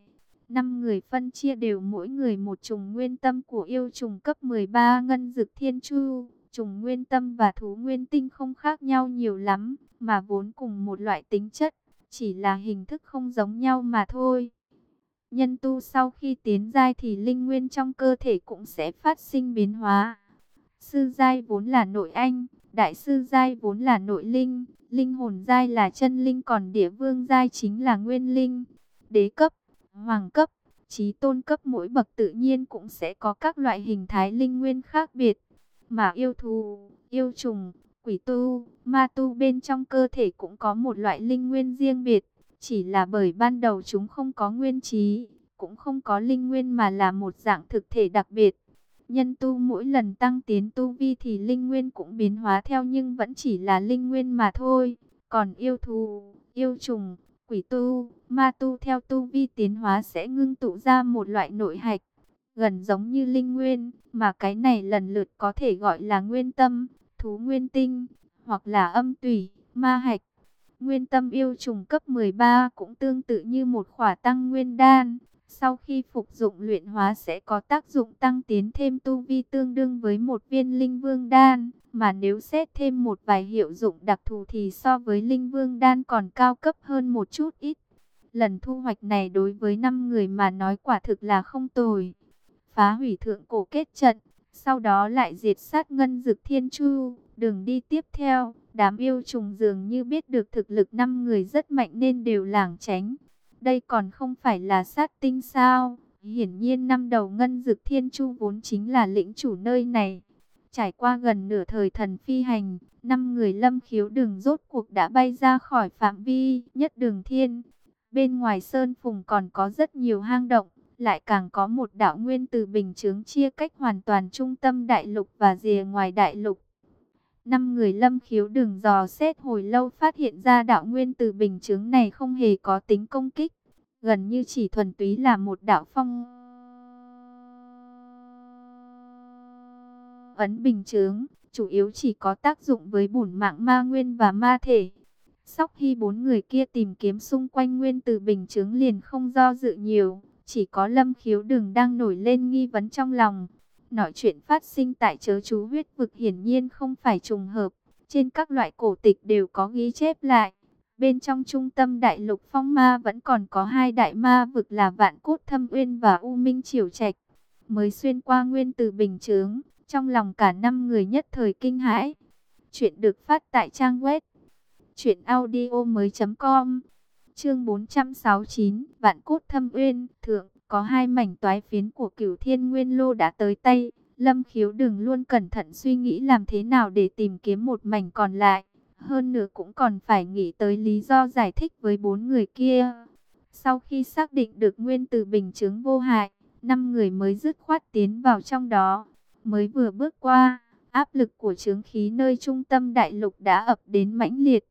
Năm người phân chia đều mỗi người một trùng nguyên tâm của yêu trùng cấp 13 ngân dực thiên chu. Trùng nguyên tâm và thú nguyên tinh không khác nhau nhiều lắm, mà vốn cùng một loại tính chất, chỉ là hình thức không giống nhau mà thôi. Nhân tu sau khi tiến giai thì linh nguyên trong cơ thể cũng sẽ phát sinh biến hóa. Sư giai vốn là nội anh, đại sư giai vốn là nội linh, linh hồn giai là chân linh còn địa vương giai chính là nguyên linh. Đế cấp, hoàng cấp, trí tôn cấp mỗi bậc tự nhiên cũng sẽ có các loại hình thái linh nguyên khác biệt. Mà yêu thù, yêu trùng, quỷ tu, ma tu bên trong cơ thể cũng có một loại linh nguyên riêng biệt. Chỉ là bởi ban đầu chúng không có nguyên trí, cũng không có linh nguyên mà là một dạng thực thể đặc biệt. Nhân tu mỗi lần tăng tiến tu vi thì linh nguyên cũng biến hóa theo nhưng vẫn chỉ là linh nguyên mà thôi. Còn yêu thù, yêu trùng, quỷ tu, ma tu theo tu vi tiến hóa sẽ ngưng tụ ra một loại nội hạch, gần giống như linh nguyên, mà cái này lần lượt có thể gọi là nguyên tâm, thú nguyên tinh, hoặc là âm tủy, ma hạch. Nguyên tâm yêu trùng cấp 13 cũng tương tự như một khỏa tăng nguyên đan. Sau khi phục dụng luyện hóa sẽ có tác dụng tăng tiến thêm tu vi tương đương với một viên linh vương đan. Mà nếu xét thêm một vài hiệu dụng đặc thù thì so với linh vương đan còn cao cấp hơn một chút ít. Lần thu hoạch này đối với 5 người mà nói quả thực là không tồi. Phá hủy thượng cổ kết trận, sau đó lại diệt sát ngân dực thiên chu. Đường đi tiếp theo, đám yêu trùng dường như biết được thực lực 5 người rất mạnh nên đều lảng tránh. Đây còn không phải là sát tinh sao? Hiển nhiên năm đầu ngân dực thiên chu vốn chính là lĩnh chủ nơi này. Trải qua gần nửa thời thần phi hành, năm người lâm khiếu đường rốt cuộc đã bay ra khỏi phạm vi nhất đường thiên. Bên ngoài sơn phùng còn có rất nhiều hang động, lại càng có một đạo nguyên từ bình chướng chia cách hoàn toàn trung tâm đại lục và rìa ngoài đại lục. Năm người lâm khiếu đường dò xét hồi lâu phát hiện ra đạo nguyên từ bình chướng này không hề có tính công kích, gần như chỉ thuần túy là một đạo phong ấn bình chướng, chủ yếu chỉ có tác dụng với bổn mạng ma nguyên và ma thể. Sóc khi bốn người kia tìm kiếm xung quanh nguyên từ bình chướng liền không do dự nhiều, chỉ có lâm khiếu đường đang nổi lên nghi vấn trong lòng. Nói chuyện phát sinh tại chớ chú huyết vực hiển nhiên không phải trùng hợp, trên các loại cổ tịch đều có ghi chép lại. Bên trong trung tâm đại lục phong ma vẫn còn có hai đại ma vực là Vạn Cốt Thâm Uyên và U Minh Triều Trạch. Mới xuyên qua nguyên từ bình chướng, trong lòng cả năm người nhất thời kinh hãi. Chuyện được phát tại trang web truyệnaudiomoi.com. Chương 469, Vạn Cốt Thâm Uyên, thượng, có hai mảnh toái phiến của Cửu Thiên Nguyên Lô đã tới tay. Lâm Khiếu đừng luôn cẩn thận suy nghĩ làm thế nào để tìm kiếm một mảnh còn lại. Hơn nữa cũng còn phải nghĩ tới lý do giải thích với bốn người kia. Sau khi xác định được nguyên từ bình chứng vô hại, năm người mới dứt khoát tiến vào trong đó. Mới vừa bước qua, áp lực của chứng khí nơi trung tâm đại lục đã ập đến mãnh liệt.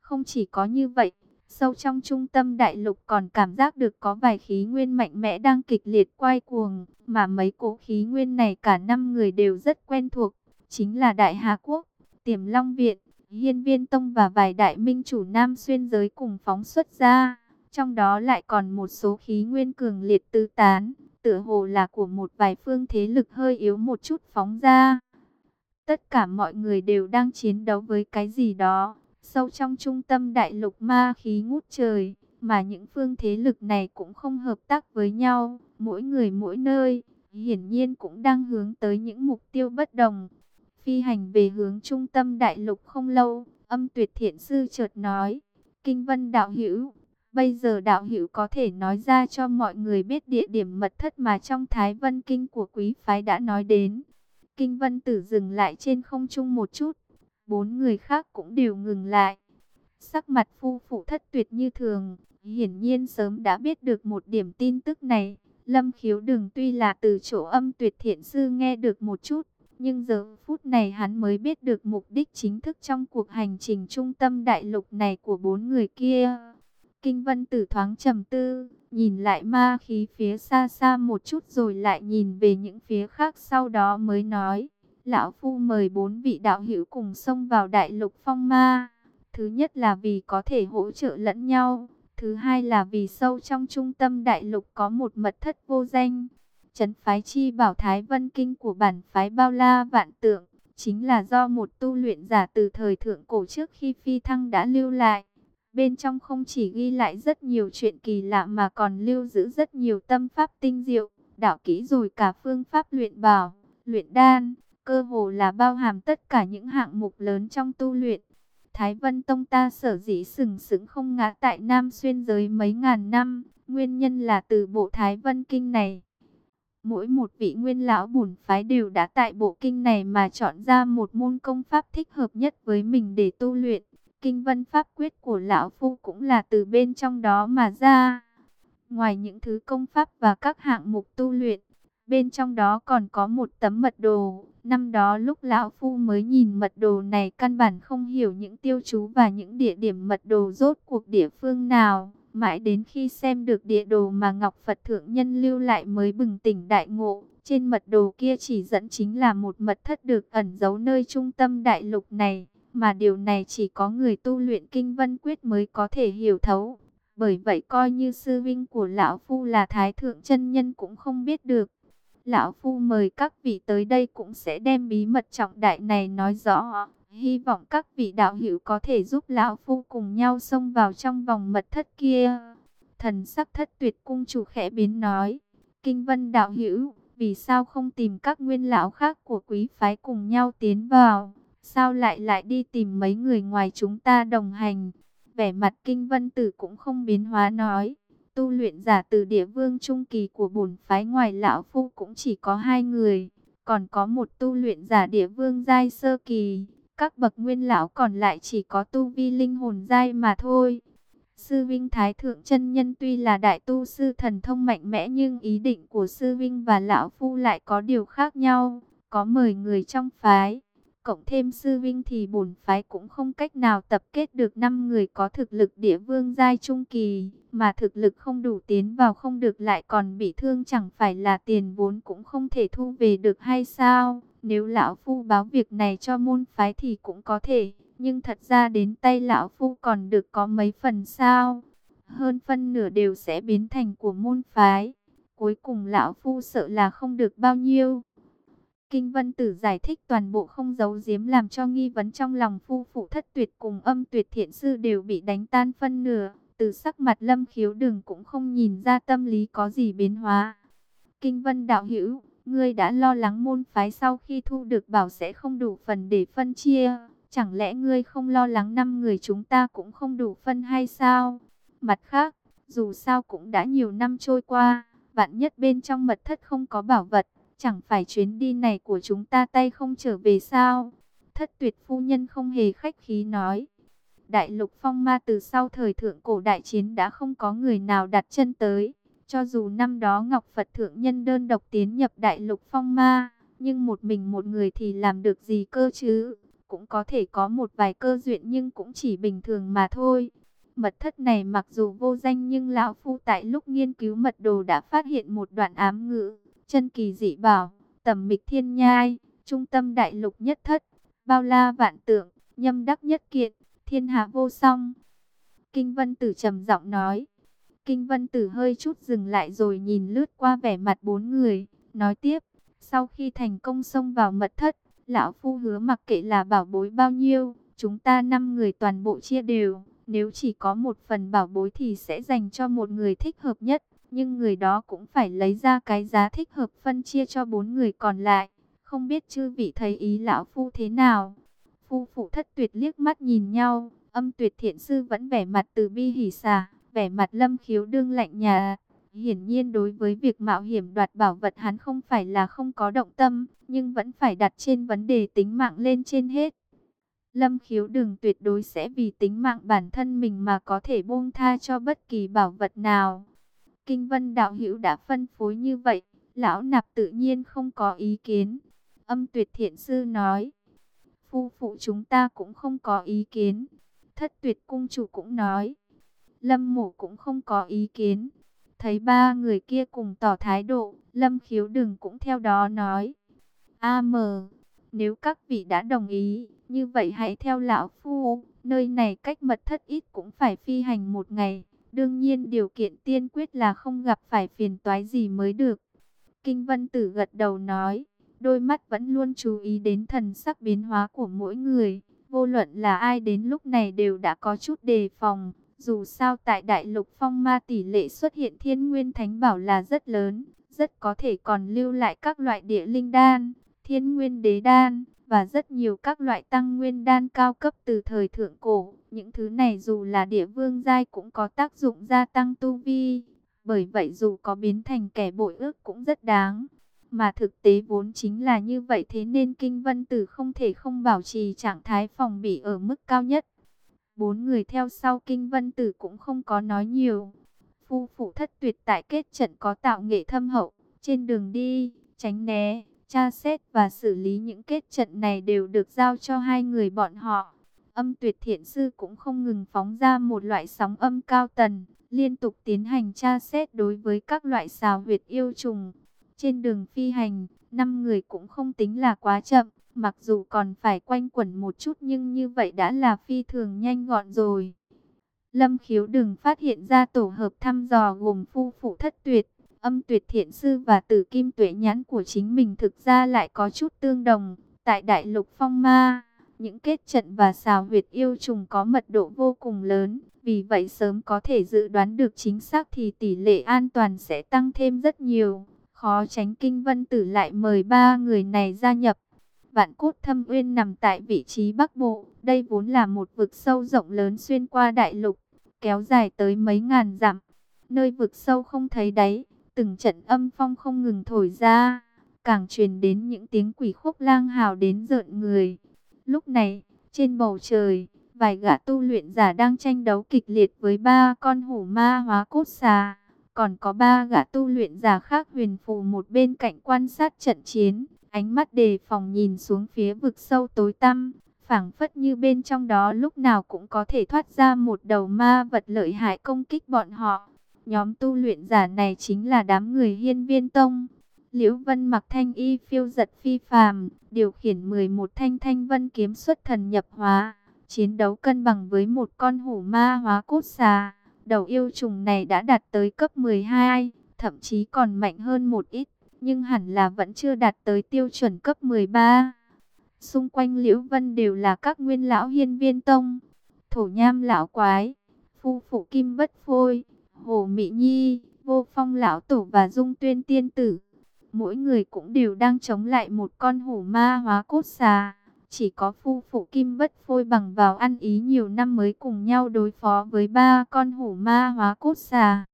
Không chỉ có như vậy, sâu trong trung tâm đại lục còn cảm giác được có vài khí nguyên mạnh mẽ đang kịch liệt quay cuồng, mà mấy cỗ khí nguyên này cả năm người đều rất quen thuộc, chính là Đại Hà Quốc, Tiềm Long Viện, Hiên Viên Tông và vài đại minh chủ nam xuyên giới cùng phóng xuất ra. Trong đó lại còn một số khí nguyên cường liệt tư tán, tựa hồ là của một vài phương thế lực hơi yếu một chút phóng ra. Tất cả mọi người đều đang chiến đấu với cái gì đó, sâu trong trung tâm đại lục ma khí ngút trời, mà những phương thế lực này cũng không hợp tác với nhau, mỗi người mỗi nơi, hiển nhiên cũng đang hướng tới những mục tiêu bất đồng. Phi hành về hướng trung tâm đại lục không lâu, âm tuyệt thiện sư chợt nói, Kinh Vân đạo hữu, bây giờ đạo hữu có thể nói ra cho mọi người biết địa điểm mật thất mà trong Thái Vân Kinh của quý phái đã nói đến. Kinh Vân Tử dừng lại trên không trung một chút, bốn người khác cũng đều ngừng lại. Sắc mặt phu phụ thất tuyệt như thường, hiển nhiên sớm đã biết được một điểm tin tức này. Lâm khiếu đừng tuy là từ chỗ âm tuyệt thiện sư nghe được một chút, nhưng giờ phút này hắn mới biết được mục đích chính thức trong cuộc hành trình trung tâm đại lục này của bốn người kia. Kinh vân tử thoáng trầm tư, nhìn lại ma khí phía xa xa một chút rồi lại nhìn về những phía khác sau đó mới nói. Lão Phu mời bốn vị đạo hữu cùng xông vào đại lục phong ma. Thứ nhất là vì có thể hỗ trợ lẫn nhau. Thứ hai là vì sâu trong trung tâm đại lục có một mật thất vô danh. Trấn phái chi bảo Thái Vân Kinh của bản phái bao la vạn tượng. Chính là do một tu luyện giả từ thời thượng cổ trước khi phi thăng đã lưu lại. Bên trong không chỉ ghi lại rất nhiều chuyện kỳ lạ mà còn lưu giữ rất nhiều tâm pháp tinh diệu, đạo kỹ rồi cả phương pháp luyện bảo, luyện đan, cơ hồ là bao hàm tất cả những hạng mục lớn trong tu luyện. Thái Vân Tông ta sở dĩ sừng sững không ngã tại Nam Xuyên giới mấy ngàn năm, nguyên nhân là từ bộ Thái Vân Kinh này. Mỗi một vị nguyên lão bổn phái đều đã tại bộ kinh này mà chọn ra một môn công pháp thích hợp nhất với mình để tu luyện. Kinh vân pháp quyết của lão phu cũng là từ bên trong đó mà ra. Ngoài những thứ công pháp và các hạng mục tu luyện, bên trong đó còn có một tấm mật đồ. Năm đó lúc lão phu mới nhìn mật đồ này căn bản không hiểu những tiêu chú và những địa điểm mật đồ rốt cuộc địa phương nào. Mãi đến khi xem được địa đồ mà Ngọc Phật Thượng Nhân lưu lại mới bừng tỉnh đại ngộ. Trên mật đồ kia chỉ dẫn chính là một mật thất được ẩn giấu nơi trung tâm đại lục này, mà điều này chỉ có người tu luyện kinh vân quyết mới có thể hiểu thấu. Bởi vậy coi như sư vinh của Lão Phu là Thái Thượng chân Nhân cũng không biết được. Lão Phu mời các vị tới đây cũng sẽ đem bí mật trọng đại này nói rõ. Hy vọng các vị đạo hữu có thể giúp Lão Phu cùng nhau xông vào trong vòng mật thất kia. Thần sắc thất tuyệt cung chủ khẽ biến nói. Kinh vân đạo hữu, vì sao không tìm các nguyên lão khác của quý phái cùng nhau tiến vào? Sao lại lại đi tìm mấy người ngoài chúng ta đồng hành? Vẻ mặt kinh vân tử cũng không biến hóa nói. Tu luyện giả từ địa vương trung kỳ của bổn phái ngoài lão phu cũng chỉ có hai người. Còn có một tu luyện giả địa vương giai sơ kỳ. Các bậc nguyên lão còn lại chỉ có tu vi linh hồn giai mà thôi. Sư Vinh Thái Thượng chân Nhân tuy là đại tu sư thần thông mạnh mẽ nhưng ý định của Sư Vinh và Lão Phu lại có điều khác nhau. Có mời người trong phái, cộng thêm sư vinh thì bổn phái cũng không cách nào tập kết được 5 người có thực lực địa vương giai trung kỳ, mà thực lực không đủ tiến vào không được lại còn bị thương chẳng phải là tiền vốn cũng không thể thu về được hay sao? Nếu lão phu báo việc này cho môn phái thì cũng có thể, nhưng thật ra đến tay lão phu còn được có mấy phần sao? Hơn phân nửa đều sẽ biến thành của môn phái. Cuối cùng lão phu sợ là không được bao nhiêu. Kinh Vân Tử giải thích toàn bộ không giấu giếm làm cho nghi vấn trong lòng phu phụ thất tuyệt cùng âm tuyệt thiện sư đều bị đánh tan phân nửa. Từ sắc mặt lâm khiếu đừng cũng không nhìn ra tâm lý có gì biến hóa. Kinh Vân đạo hữu, ngươi đã lo lắng môn phái sau khi thu được bảo sẽ không đủ phần để phân chia. Chẳng lẽ ngươi không lo lắng năm người chúng ta cũng không đủ phân hay sao? Mặt khác, dù sao cũng đã nhiều năm trôi qua, vạn nhất bên trong mật thất không có bảo vật Chẳng phải chuyến đi này của chúng ta tay không trở về sao? Thất tuyệt phu nhân không hề khách khí nói. Đại lục phong ma từ sau thời thượng cổ đại chiến đã không có người nào đặt chân tới. Cho dù năm đó Ngọc Phật Thượng Nhân đơn độc tiến nhập đại lục phong ma, nhưng một mình một người thì làm được gì cơ chứ? Cũng có thể có một vài cơ duyện nhưng cũng chỉ bình thường mà thôi. Mật thất này mặc dù vô danh nhưng Lão Phu tại lúc nghiên cứu mật đồ đã phát hiện một đoạn ám ngữ chân kỳ dị bảo, tầm mịch thiên nhai, trung tâm đại lục nhất thất, bao la vạn tượng, nhâm đắc nhất kiện, thiên hạ vô song. Kinh Vân Tử trầm giọng nói, Kinh Vân Tử hơi chút dừng lại rồi nhìn lướt qua vẻ mặt bốn người, nói tiếp, sau khi thành công xông vào mật thất, lão phu hứa mặc kệ là bảo bối bao nhiêu, chúng ta năm người toàn bộ chia đều, nếu chỉ có một phần bảo bối thì sẽ dành cho một người thích hợp nhất, nhưng người đó cũng phải lấy ra cái giá thích hợp phân chia cho bốn người còn lại. Không biết chư vị thấy ý lão phu thế nào? Phu phụ thất tuyệt liếc mắt nhìn nhau, âm tuyệt thiện sư vẫn vẻ mặt từ bi hỉ xà vẻ mặt lâm khiếu đương lạnh nhà. Hiển nhiên đối với việc mạo hiểm đoạt bảo vật hắn không phải là không có động tâm, nhưng vẫn phải đặt trên vấn đề tính mạng lên trên hết. Lâm khiếu đừng tuyệt đối sẽ vì tính mạng bản thân mình mà có thể buông tha cho bất kỳ bảo vật nào. Kinh vân đạo hữu đã phân phối như vậy, lão nạp tự nhiên không có ý kiến. Âm tuyệt thiện sư nói, phu phụ chúng ta cũng không có ý kiến. Thất tuyệt cung chủ cũng nói, lâm Mộ cũng không có ý kiến. Thấy ba người kia cùng tỏ thái độ, lâm khiếu đừng cũng theo đó nói. A mờ, nếu các vị đã đồng ý, như vậy hãy theo lão phu, nơi này cách mật thất ít cũng phải phi hành một ngày. Đương nhiên điều kiện tiên quyết là không gặp phải phiền toái gì mới được. Kinh Vân Tử gật đầu nói, đôi mắt vẫn luôn chú ý đến thần sắc biến hóa của mỗi người. Vô luận là ai đến lúc này đều đã có chút đề phòng. Dù sao tại Đại Lục Phong Ma tỷ lệ xuất hiện thiên nguyên thánh bảo là rất lớn, rất có thể còn lưu lại các loại địa linh đan, thiên nguyên đế đan, và rất nhiều các loại tăng nguyên đan cao cấp từ thời thượng cổ. Những thứ này dù là địa vương giai cũng có tác dụng gia tăng tu vi, bởi vậy dù có biến thành kẻ bội ước cũng rất đáng. Mà thực tế vốn chính là như vậy thế nên Kinh Vân Tử không thể không bảo trì trạng thái phòng bị ở mức cao nhất. Bốn người theo sau Kinh Vân Tử cũng không có nói nhiều. Phu phụ thất tuyệt tại kết trận có tạo nghệ thâm hậu, trên đường đi, tránh né, tra xét và xử lý những kết trận này đều được giao cho hai người bọn họ. Âm tuyệt thiện sư cũng không ngừng phóng ra một loại sóng âm cao tần, liên tục tiến hành tra xét đối với các loại xào huyệt yêu trùng. Trên đường phi hành, năm người cũng không tính là quá chậm, mặc dù còn phải quanh quẩn một chút nhưng như vậy đã là phi thường nhanh gọn rồi. Lâm khiếu đừng phát hiện ra tổ hợp thăm dò gồm phu phụ thất tuyệt, âm tuyệt thiện sư và tử kim tuệ nhãn của chính mình thực ra lại có chút tương đồng. Tại đại lục phong ma, những kết trận và xào huyệt yêu trùng có mật độ vô cùng lớn. Vì vậy sớm có thể dự đoán được chính xác thì tỷ lệ an toàn sẽ tăng thêm rất nhiều. Khó tránh kinh vân tử lại mời ba người này gia nhập. Vạn cốt thâm uyên nằm tại vị trí bắc bộ. Đây vốn là một vực sâu rộng lớn xuyên qua đại lục, kéo dài tới mấy ngàn dặm. Nơi vực sâu không thấy đáy, từng trận âm phong không ngừng thổi ra, càng truyền đến những tiếng quỷ khúc lang hào đến rợn người. Lúc này, trên bầu trời, vài gã tu luyện giả đang tranh đấu kịch liệt với ba con hổ ma hóa cốt xà. Còn có ba gã tu luyện giả khác huyền phù một bên cạnh quan sát trận chiến, ánh mắt đề phòng nhìn xuống phía vực sâu tối tăm, phảng phất như bên trong đó lúc nào cũng có thể thoát ra một đầu ma vật lợi hại công kích bọn họ. Nhóm tu luyện giả này chính là đám người hiên viên tông. Liễu Vân mặc thanh y phiêu giật phi phàm, điều khiển 11 thanh thanh vân kiếm xuất thần nhập hóa, chiến đấu cân bằng với một con hổ ma hóa cốt xà. Đầu yêu trùng này đã đạt tới cấp 12, thậm chí còn mạnh hơn một ít, nhưng hẳn là vẫn chưa đạt tới tiêu chuẩn cấp 13. Xung quanh Liễu Vân đều là các nguyên lão hiên viên tông, thổ nham lão quái, phu phụ kim bất phôi, Hồ Mỹ Nhi, Vô Phong Lão Tổ và Dung Tuyên Tiên Tử. Mỗi người cũng đều đang chống lại một con hổ ma hóa cốt xà. Chỉ có phu phụ Kim Bất Phôi bằng vào ăn ý nhiều năm mới cùng nhau đối phó với ba con hổ ma hóa cốt xà.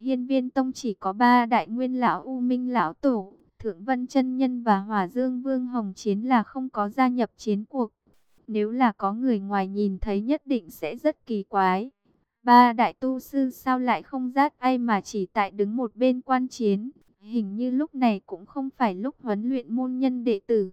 Hiên viên tông chỉ có ba đại nguyên lão U Minh Lão Tổ, Thượng Vân chân Nhân và Hòa Dương Vương Hồng Chiến là không có gia nhập chiến cuộc. Nếu là có người ngoài nhìn thấy nhất định sẽ rất kỳ quái. Ba đại tu sư sao lại không rát ai mà chỉ tại đứng một bên quan chiến. Hình như lúc này cũng không phải lúc huấn luyện môn nhân đệ tử.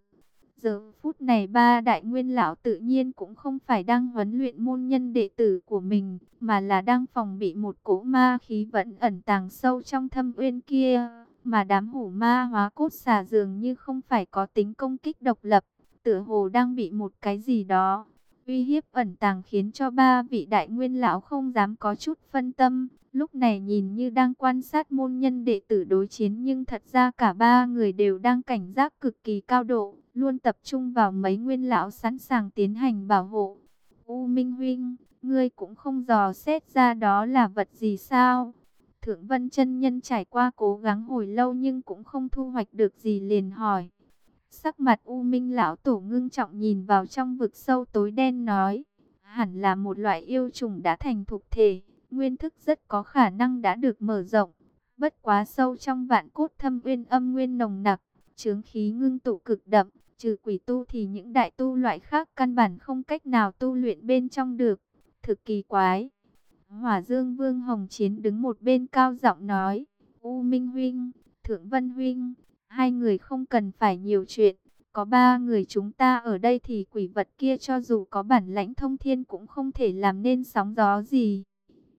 Giờ phút này ba đại nguyên lão tự nhiên cũng không phải đang huấn luyện môn nhân đệ tử của mình, mà là đang phòng bị một cỗ ma khí vẫn ẩn tàng sâu trong thâm uyên kia. Mà đám hủ ma hóa cốt xà dường như không phải có tính công kích độc lập, tựa hồ đang bị một cái gì đó uy hiếp ẩn tàng khiến cho ba vị đại nguyên lão không dám có chút phân tâm. Lúc này nhìn như đang quan sát môn nhân đệ tử đối chiến nhưng thật ra cả ba người đều đang cảnh giác cực kỳ cao độ, luôn tập trung vào mấy nguyên lão sẵn sàng tiến hành bảo hộ. U Minh Huynh, ngươi cũng không dò xét ra đó là vật gì sao? Thượng Vân chân Nhân trải qua cố gắng hồi lâu nhưng cũng không thu hoạch được gì liền hỏi. Sắc mặt U Minh lão tổ ngưng trọng nhìn vào trong vực sâu tối đen nói, hẳn là một loại yêu trùng đã thành thục thể, nguyên thức rất có khả năng đã được mở rộng, bất quá sâu trong vạn cốt thâm uyên âm nguyên nồng nặc, chướng khí ngưng tụ cực đậm, trừ quỷ tu thì những đại tu loại khác căn bản không cách nào tu luyện bên trong được, thực kỳ quái. Hỏa Dương Vương Hồng Chiến đứng một bên cao giọng nói, U Minh Huynh, Thượng Vân Huynh, hai người không cần phải nhiều chuyện. Có ba người chúng ta ở đây thì quỷ vật kia cho dù có bản lãnh thông thiên cũng không thể làm nên sóng gió gì.